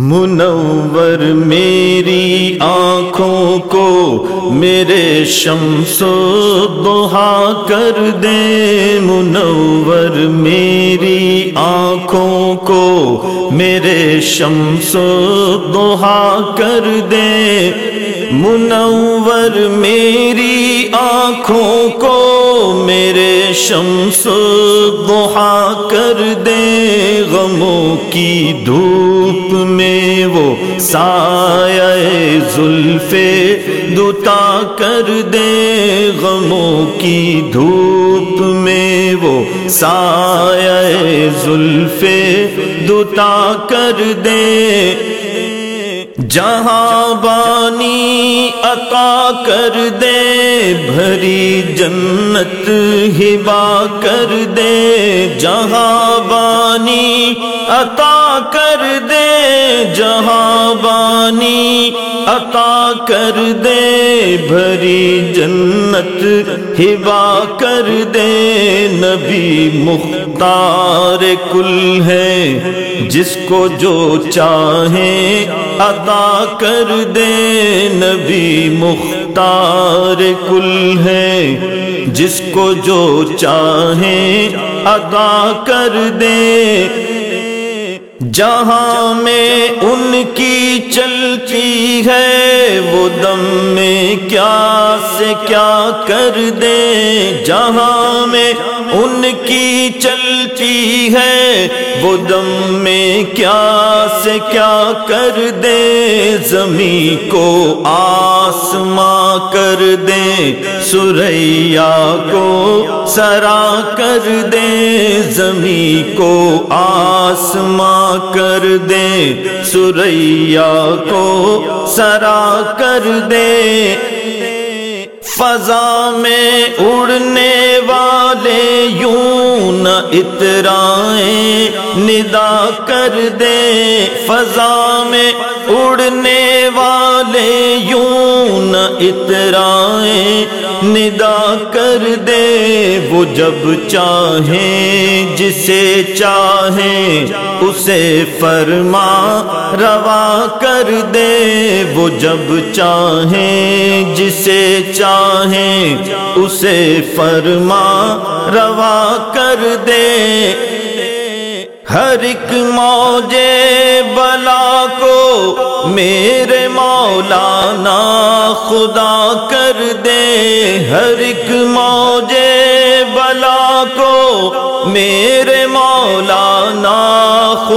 منور میری آنکھوں کو میرے شمس و دہا کر دے۔ منور میری آنکھوں کو میرے شمس و دہا کر دے۔ منور میری آنکھوں کو شمس دہا کر دے غموں کی دھوپ میں وہ سایہ زلف دتا کر دے غموں کی دھوپ میں وہ سایہ زلف دتا کر دے جہاں بانی عطا کر دے، بھری جنت ہبا کر دے۔ جہاں بانی عطا کر دے جہاں بانی عطا کر دے، بھری جنت ہبا کر دے۔ نبی مختار کل ہے، جس کو جو چاہیں عطا کر دے۔ نبی مختار کل ہے، جس کو جو چاہیں عطا کر دے۔ جہاں میں ان کی چلتی ہے، وہ دم میں کیا سے کیا کر دے؟ جہاں میں ان کی چلتی ہے، وہ دم میں کیا سے کیا کر دے؟ زمین کو آسماں کر دے سریا کو سرا کر دے زمین کو آسماں کر دے سریا کو سرا کر دے فضا میں اڑنے والے یوں نہ اترائیں، ندا کر دے فضا میں اڑنے اترائیں، ندا کر دے وہ جب چاہیں، جسے چاہیں، اسے فرما، روا کر دے وہ جب چاہیں، جسے چاہیں، اسے فرما، روا کر دے۔ ہر ایک موجے بلا میرے مولانا خدا کر دے ہر ایک موجے بلا کو۔ میرے مولانا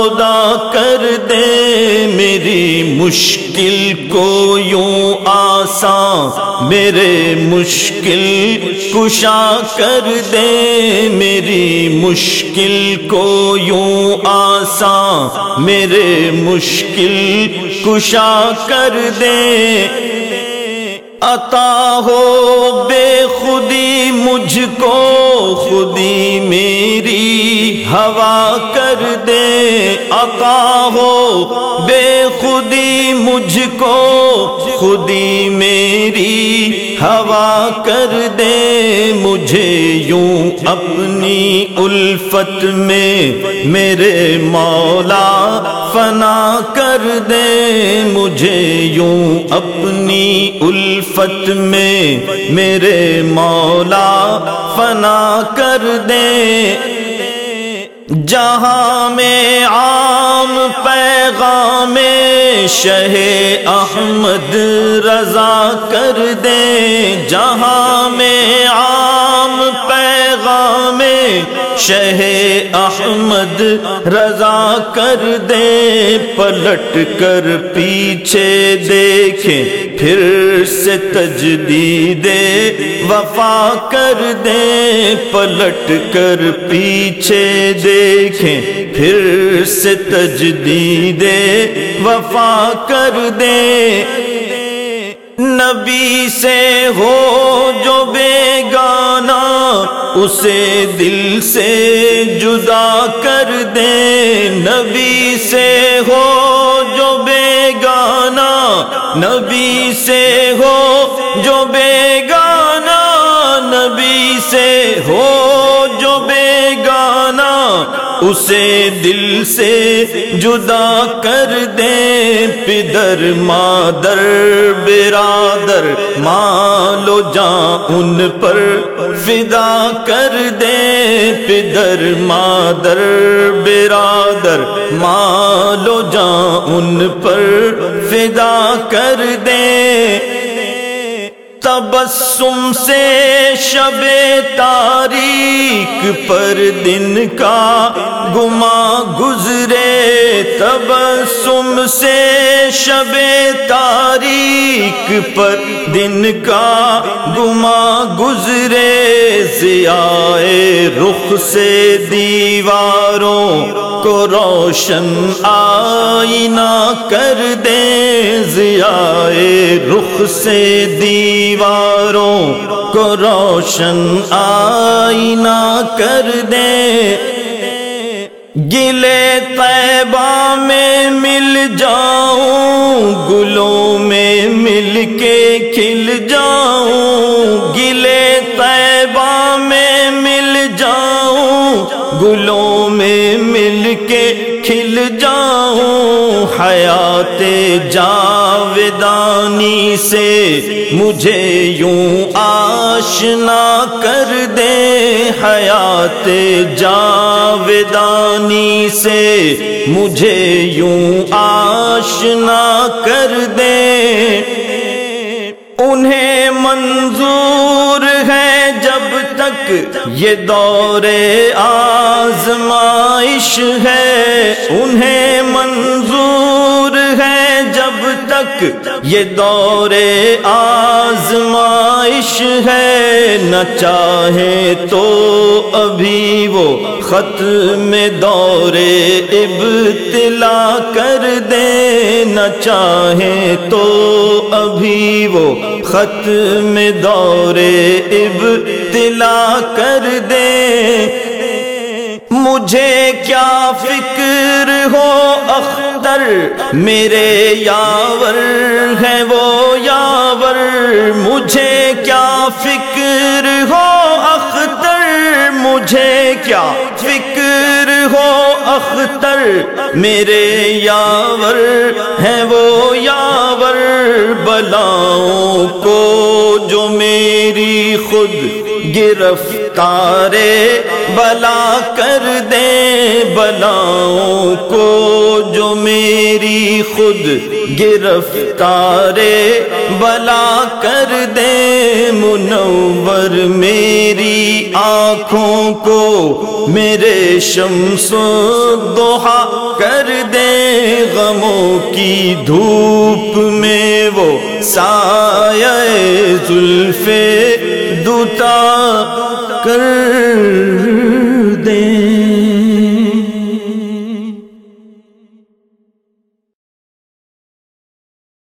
خدا کر دے میری مشکل کو یوں آسان میرے مشکل کشا کر دے میری مشکل کو یوں آسان میرے مشکل کشا کر دے۔ عطا ہو بے خودی مجھ کو، خودی میری ہوا کر دے، عطا ہو۔ بے خودی مجھ کو، خودی میری ہوا کر دے۔ مجھے یوں اپنی الفت میں میرے مولا فنا کر دے۔ مجھے یوں اپنی الفت میں میرے مولا فنا کر دے۔ جہاں میں عام پیغام شہ احمد رضا کر دے جہاں میں عام پیغام شہ احمد رضا کر دے پلٹ کر پیچھے دیکھیں پھر سے تجدید وفا کر دے پلٹ کر پیچھے دیکھیں۔ پھر سے تجدید وفا کر دے نبی سے ہو جو بے گانا اسے دل سے جدا کر دے نبی سے ہو جو بے گانا نبی اسے دل سے جدا کر دے پدر مادر، برادر مالو جان ان پر فدا کر دے پدر مادر، برادر مالو جان ان پر فدا کر دے تبسم سے شب تاریخ پر دن کا گما گزرے، تبسم سے شب تاریخ پر دن کا گما گزرے، ضیاء رخ سے دیواروں کو روشن آئینہ کر دیں ضیاء رخ سے دیواروں کو روشن آئینہ کر دے۔ گلے طیبہ میں مل جاؤں، گلوں میں مل کے کھل جاؤں۔ جاؤں گلوں میں مل کے کھل جاؤں، حیات جاودانی سے مجھے یوں آشنا کر دے۔ حیات جاودانی سے مجھے یوں آشنا کر دے۔ انہیں منظور یہ دور آزمائش ہے، انہیں منظور ہے جب تک یہ دور آزمائش ہے۔ نہ چاہے تو ابھی وہ ختم دور ابتلا کر دے، نہ چاہے تو ابھی وہ ختم دور ابتلا کر دے۔ مجھے کیا فکر ہو اختر؟ میرے یاور ہے وہ یاور۔ مجھے کیا فکر ہو اختر؟ مجھے کیا فکر ہو اختر؟ میرے یاور ہے وہ یاور۔ بلاؤں کو جو میری خود گرفتار بلا کر دے بلاؤں کو جو میری خود گرفتار بلا کر دے منور میری آنکھوں کو میرے شمس دوہا کر دے غموں کی دھوپ میں وہ سایہ زلفے دوتا کر